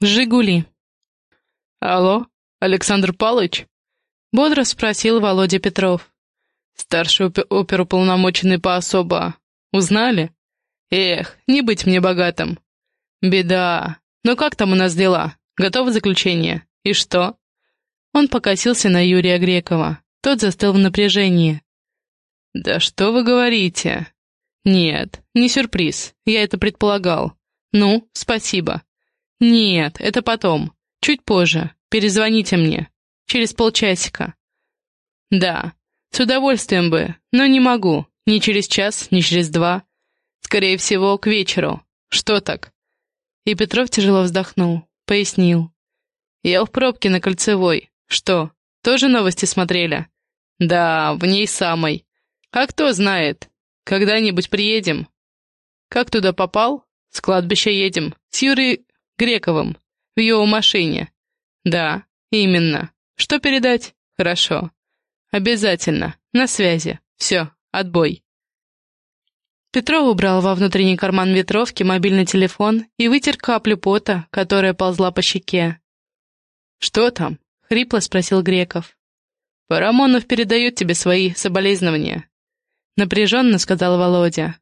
«Жигули». «Алло, Александр Палыч?» — бодро спросил Володя Петров. «Старший оперуполномоченный по особо. Узнали? Эх, не быть мне богатым. Беда. Ну как там у нас дела? Готово заключение? И что?» Он покосился на Юрия Грекова. Тот застыл в напряжении. «Да что вы говорите?» «Нет, не сюрприз. Я это предполагал. Ну, спасибо. Нет, это потом. Чуть позже. Перезвоните мне. Через полчасика. Да, с удовольствием бы, но не могу. Ни через час, ни через два. Скорее всего, к вечеру. Что так? И Петров тяжело вздохнул. Пояснил. Я в пробке на Кольцевой. Что, тоже новости смотрели? Да, в ней самой. А кто знает? Когда-нибудь приедем. Как туда попал? С кладбища едем. С Юрой Грековым. В его машине. Да, именно. Что передать? Хорошо. Обязательно. На связи. Все, отбой. Петров убрал во внутренний карман ветровки мобильный телефон и вытер каплю пота, которая ползла по щеке. «Что там?» — хрипло спросил Греков. «Парамонов передает тебе свои соболезнования», — напряженно сказал Володя.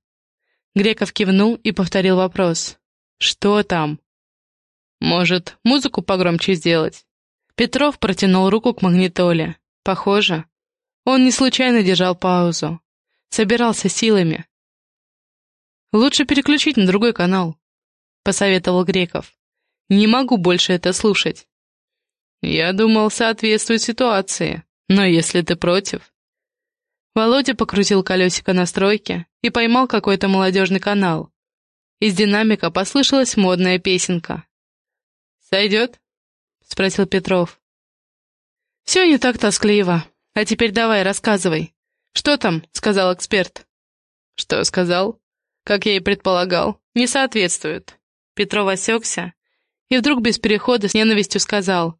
Греков кивнул и повторил вопрос. «Что там?» «Может, музыку погромче сделать?» Петров протянул руку к магнитоле. Похоже, он не случайно держал паузу. Собирался силами. «Лучше переключить на другой канал», — посоветовал Греков. «Не могу больше это слушать». «Я думал, соответствует ситуации, но если ты против...» Володя покрутил колесико настройки и поймал какой-то молодежный канал. Из динамика послышалась модная песенка. «Сойдет?» — спросил Петров. «Все не так тоскливо. А теперь давай, рассказывай. Что там?» — сказал эксперт. «Что сказал?» «Как я и предполагал, не соответствует». Петров осекся и вдруг без перехода с ненавистью сказал.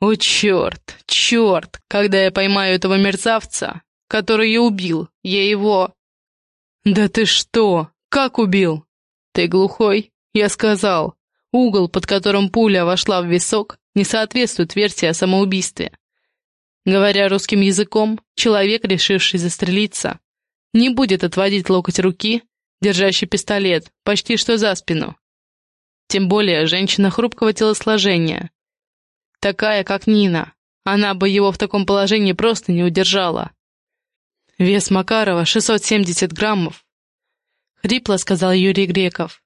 «О, черт, черт, когда я поймаю этого мерзавца, который я убил. Я его...» «Да ты что? Как убил?» «Ты глухой?» «Я сказал. Угол, под которым пуля вошла в висок, не соответствует версии о самоубийстве. Говоря русским языком, человек, решивший застрелиться, не будет отводить локоть руки, держащий пистолет, почти что за спину. Тем более женщина хрупкого телосложения. Такая, как Нина. Она бы его в таком положении просто не удержала. «Вес Макарова — 670 граммов», — хрипло сказал Юрий Греков.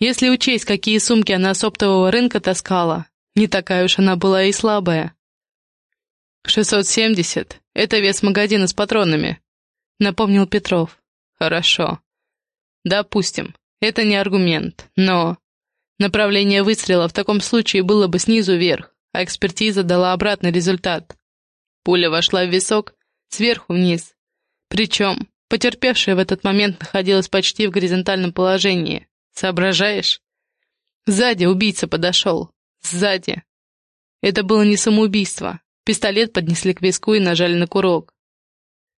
«Если учесть, какие сумки она с оптового рынка таскала, не такая уж она была и слабая». «670 — это вес магазина с патронами», — напомнил Петров. «Хорошо. Допустим, это не аргумент, но...» Направление выстрела в таком случае было бы снизу вверх, а экспертиза дала обратный результат. Пуля вошла в висок сверху вниз, причем потерпевшая в этот момент находилась почти в горизонтальном положении. Соображаешь? Сзади убийца подошел. Сзади. Это было не самоубийство. Пистолет поднесли к виску и нажали на курок.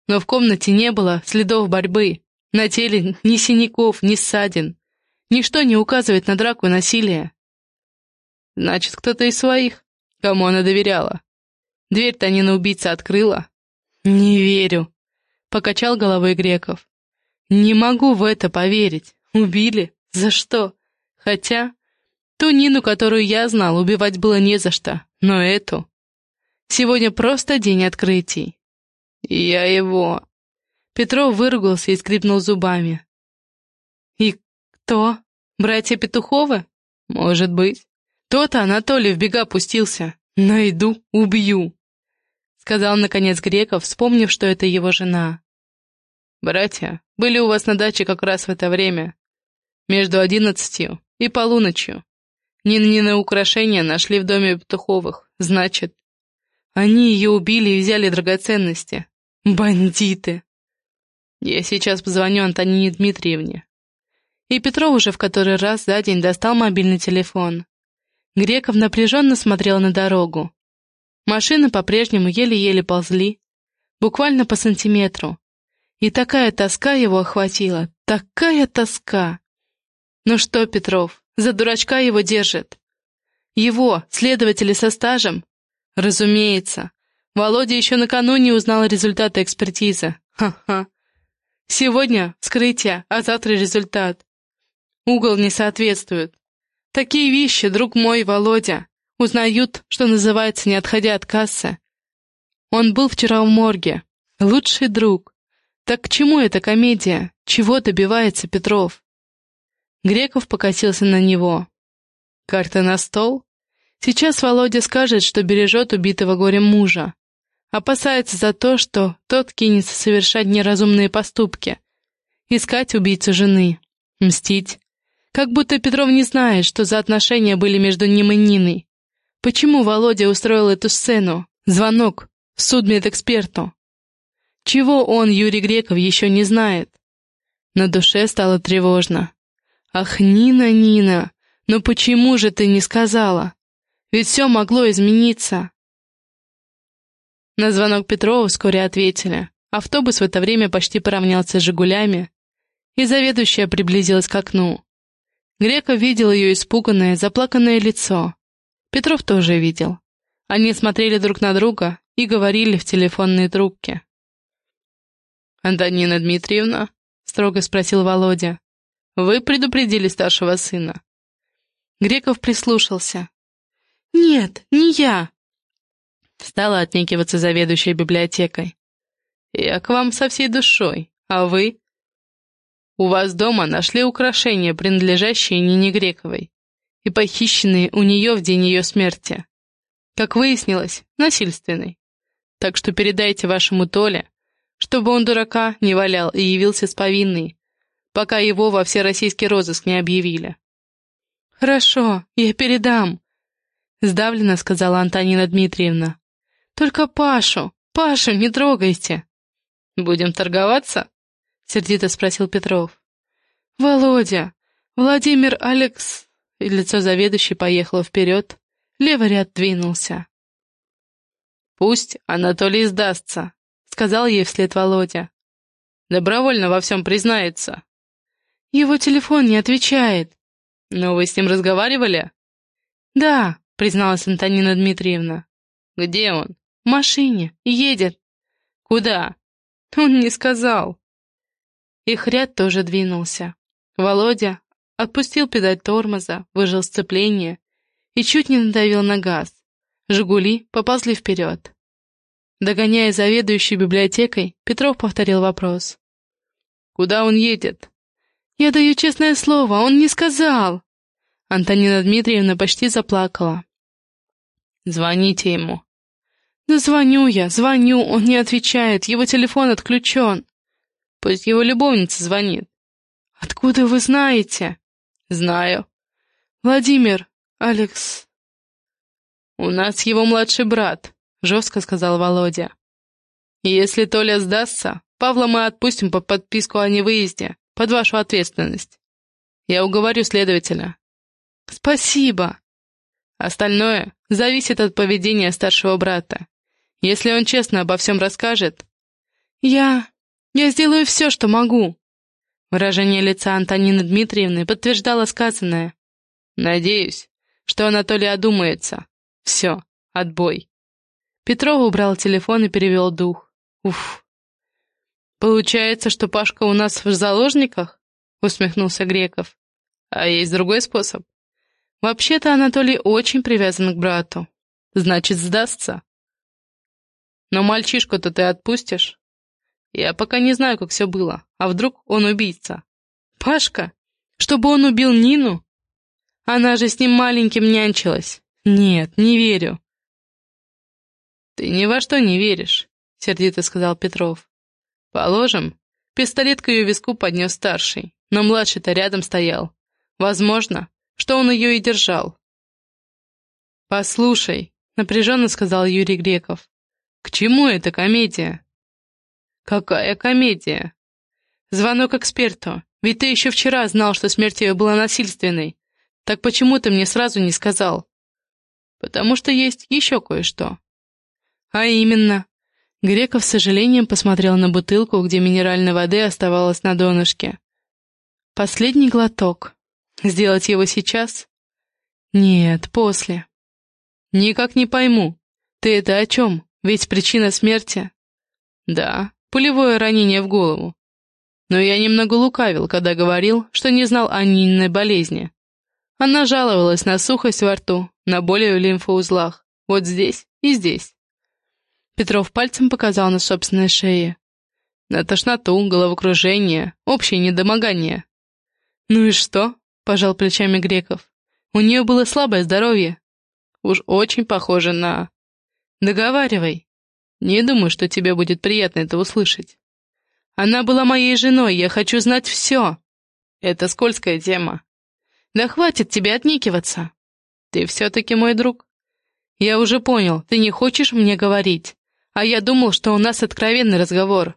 Но в комнате не было следов борьбы. На теле ни синяков, ни ссадин. Ничто не указывает на драку и насилие. Значит, кто-то из своих, кому она доверяла. Дверь-то убийца открыла. Не верю. Покачал головой Греков. «Не могу в это поверить. Убили? За что? Хотя, ту Нину, которую я знал, убивать было не за что, но эту... Сегодня просто день открытий. Я его...» Петров выругался и скрипнул зубами. «И кто? Братья Петуховы? Может быть. То-то Анатолий в бега пустился. Найду, убью сказал наконец Греков, вспомнив, что это его жена. «Братья были у вас на даче как раз в это время, между одиннадцатью и полуночью. Нинины украшения нашли в доме Петуховых, значит, они ее убили и взяли драгоценности. Бандиты!» «Я сейчас позвоню Антонине Дмитриевне». И Петров уже в который раз за день достал мобильный телефон. Греков напряженно смотрел на дорогу. Машины по-прежнему еле-еле ползли, буквально по сантиметру. И такая тоска его охватила, такая тоска. Ну что, Петров, за дурачка его держит? Его, следователи со стажем? Разумеется. Володя еще накануне узнал результаты экспертизы. Ха-ха. Сегодня вскрытие, а завтра результат. Угол не соответствует. Такие вещи, друг мой, Володя, узнают, что называется, не отходя от кассы. Он был вчера в морге. Лучший друг. Так к чему эта комедия? Чего добивается Петров? Греков покосился на него. Карта на стол? Сейчас Володя скажет, что бережет убитого горем мужа. Опасается за то, что тот кинется совершать неразумные поступки. Искать убийцу жены. Мстить. Как будто Петров не знает, что за отношения были между ним и Ниной. Почему Володя устроил эту сцену? Звонок. Судмедэксперту. Чего он, Юрий Греков, еще не знает? На душе стало тревожно. «Ах, Нина, Нина, но почему же ты не сказала? Ведь все могло измениться. На звонок Петрова вскоре ответили. Автобус в это время почти поравнялся с «Жигулями», и заведующая приблизилась к окну. Греков видел ее испуганное, заплаканное лицо. Петров тоже видел. Они смотрели друг на друга и говорили в телефонные трубки. «Антонина Дмитриевна?» — строго спросил Володя. «Вы предупредили старшего сына?» Греков прислушался. «Нет, не я!» Стала отнекиваться заведующая библиотекой. «Я к вам со всей душой, а вы?» «У вас дома нашли украшения, принадлежащие Нине Грековой, и похищенные у нее в день ее смерти. Как выяснилось, насильственный. Так что передайте вашему Толе, чтобы он дурака не валял и явился с повинной, пока его во всероссийский розыск не объявили». «Хорошо, я передам», — сдавленно сказала Антонина Дмитриевна. «Только Пашу, Пашу не трогайте!» «Будем торговаться?» — сердито спросил Петров. «Володя, Владимир Алекс...» И лицо заведующей поехало вперед, левый ряд двинулся. «Пусть Анатолий сдастся», — сказал ей вслед Володя. «Добровольно во всем признается». «Его телефон не отвечает». «Но вы с ним разговаривали?» «Да», призналась Антонина Дмитриевна. «Где он?» «В машине. Едет». «Куда?» «Он не сказал». Их ряд тоже двинулся. Володя отпустил педаль тормоза, выжил сцепление и чуть не надавил на газ. «Жигули» поползли вперед. Догоняя заведующей библиотекой, Петров повторил вопрос. «Куда он едет?» «Я даю честное слово, он не сказал!» Антонина Дмитриевна почти заплакала. Звоните ему. Да звоню я, звоню, он не отвечает, его телефон отключен. Пусть его любовница звонит. Откуда вы знаете? Знаю. Владимир, Алекс. У нас его младший брат, жестко сказал Володя. Если Толя сдастся, Павла мы отпустим по подписку о невыезде, под вашу ответственность. Я уговорю следователя. Спасибо. Остальное зависит от поведения старшего брата. Если он честно обо всем расскажет... Я... я сделаю все, что могу. Выражение лица Антонины Дмитриевны подтверждало сказанное. Надеюсь, что Анатолий одумается. Все, отбой. Петров убрал телефон и перевел дух. Уф. Получается, что Пашка у нас в заложниках? Усмехнулся Греков. А есть другой способ? Вообще-то Анатолий очень привязан к брату. Значит, сдастся. Но мальчишку-то ты отпустишь? Я пока не знаю, как все было. А вдруг он убийца? Пашка? Чтобы он убил Нину? Она же с ним маленьким нянчилась. Нет, не верю. Ты ни во что не веришь, сердито сказал Петров. Положим, пистолет к ее виску поднес старший, но младший-то рядом стоял. Возможно, что он ее и держал. «Послушай», — напряженно сказал Юрий Греков, — «к чему эта комедия?» «Какая комедия?» «Звонок эксперту. Ведь ты еще вчера знал, что смерть ее была насильственной. Так почему ты мне сразу не сказал?» «Потому что есть еще кое-что». «А именно?» Греков с сожалением посмотрел на бутылку, где минеральной воды оставалось на донышке. Последний глоток. Сделать его сейчас? Нет, после. «Никак не пойму. Ты это о чем? Ведь причина смерти...» «Да, пулевое ранение в голову. Но я немного лукавил, когда говорил, что не знал о Нининой болезни. Она жаловалась на сухость во рту, на боли в лимфоузлах. Вот здесь и здесь. Петров пальцем показал на собственной шее. На тошноту, головокружение, общее недомогание. «Ну и что?» — пожал плечами Греков. «У нее было слабое здоровье. Уж очень похоже на...» «Договаривай. Не думаю, что тебе будет приятно это услышать. Она была моей женой, я хочу знать все. Это скользкая тема. Да хватит тебе отникиваться. Ты все-таки мой друг. Я уже понял, ты не хочешь мне говорить. А я думал, что у нас откровенный разговор.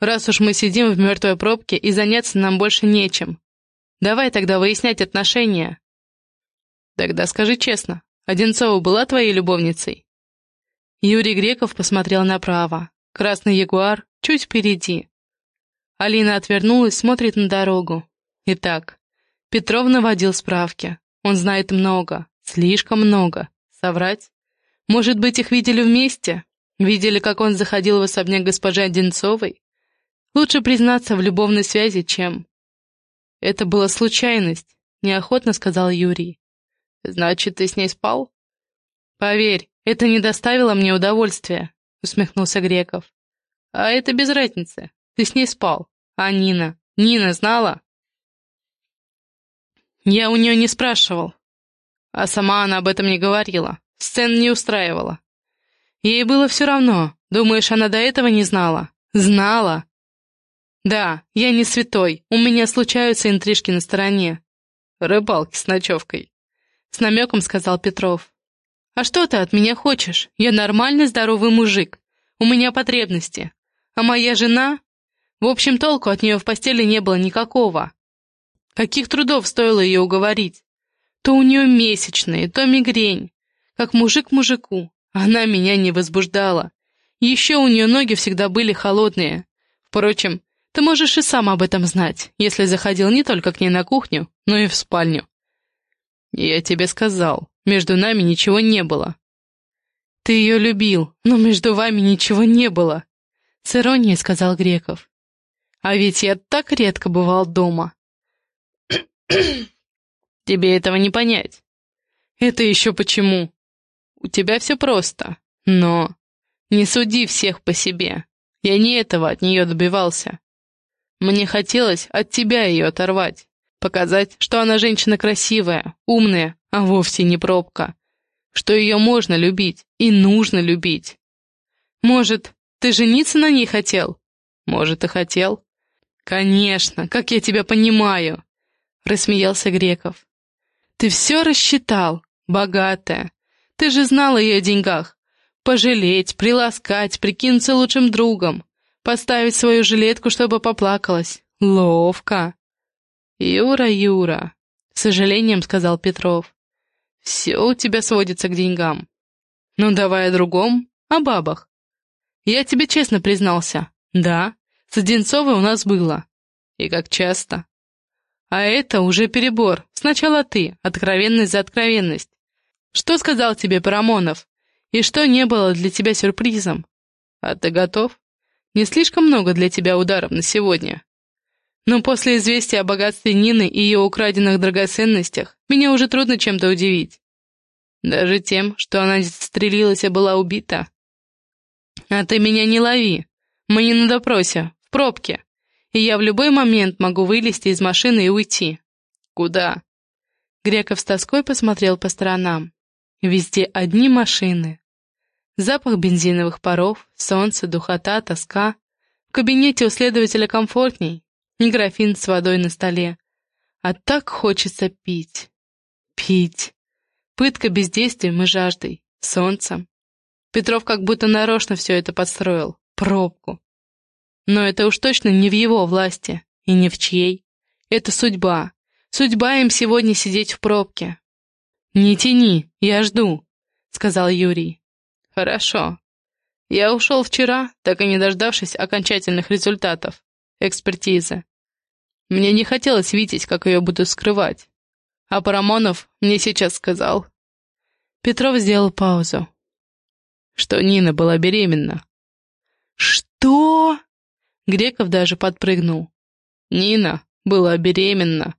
Раз уж мы сидим в мертвой пробке и заняться нам больше нечем. Давай тогда выяснять отношения. Тогда скажи честно, Одинцова была твоей любовницей? Юрий Греков посмотрел направо. Красный ягуар чуть впереди. Алина отвернулась, смотрит на дорогу. Итак, Петров наводил справки. Он знает много, слишком много. Соврать? Может быть, их видели вместе? Видели, как он заходил в особняк госпожи Одинцовой? Лучше признаться в любовной связи, чем... Это была случайность, неохотно сказал Юрий. Значит, ты с ней спал? Поверь, это не доставило мне удовольствия, усмехнулся Греков. А это без разницы. Ты с ней спал. А Нина? Нина знала? Я у нее не спрашивал. А сама она об этом не говорила. Сцен не устраивала. Ей было все равно. Думаешь, она до этого не знала? Знала. Да, я не святой. У меня случаются интрижки на стороне. Рыбалки с ночевкой. С намеком сказал Петров. А что ты от меня хочешь? Я нормальный здоровый мужик. У меня потребности. А моя жена... В общем, толку от нее в постели не было никакого. Каких трудов стоило ее уговорить? То у нее месячные, то мигрень. Как мужик мужику. Она меня не возбуждала. Еще у нее ноги всегда были холодные. Впрочем, ты можешь и сам об этом знать, если заходил не только к ней на кухню, но и в спальню. Я тебе сказал, между нами ничего не было. Ты ее любил, но между вами ничего не было, — с иронией сказал Греков. А ведь я так редко бывал дома. Тебе этого не понять. Это еще почему? У тебя все просто. Но не суди всех по себе. Я не этого от нее добивался. Мне хотелось от тебя ее оторвать. Показать, что она женщина красивая, умная, а вовсе не пробка. Что ее можно любить и нужно любить. Может, ты жениться на ней хотел? Может, и хотел. Конечно, как я тебя понимаю. — рассмеялся Греков. «Ты все рассчитал, богатая. Ты же знал ее деньгах. Пожалеть, приласкать, прикинуться лучшим другом, поставить свою жилетку, чтобы поплакалась. Ловко!» «Юра, Юра», — с сожалением сказал Петров, — «все у тебя сводится к деньгам. Ну, давай о другом, о бабах. Я тебе честно признался. Да, с Одинцовой у нас было. И как часто. А это уже перебор. Сначала ты, откровенность за откровенность. Что сказал тебе Парамонов? И что не было для тебя сюрпризом? А ты готов? Не слишком много для тебя ударов на сегодня. Но после известия о богатстве Нины и ее украденных драгоценностях меня уже трудно чем-то удивить. Даже тем, что она стрелилась и была убита. А ты меня не лови. Мы не на допросе, в пробке и я в любой момент могу вылезти из машины и уйти. Куда? Греков с тоской посмотрел по сторонам. Везде одни машины. Запах бензиновых паров, солнце, духота, тоска. В кабинете у следователя комфортней, не графин с водой на столе. А так хочется пить. Пить. Пытка бездействием и жаждой, солнцем. Петров как будто нарочно все это подстроил. Пробку. Но это уж точно не в его власти, и не в чьей. Это судьба. Судьба им сегодня сидеть в пробке. «Не тяни, я жду», — сказал Юрий. «Хорошо. Я ушел вчера, так и не дождавшись окончательных результатов. Экспертизы. Мне не хотелось видеть, как ее буду скрывать. А Парамонов мне сейчас сказал. Петров сделал паузу. Что Нина была беременна. «Что?» Греков даже подпрыгнул. Нина была беременна.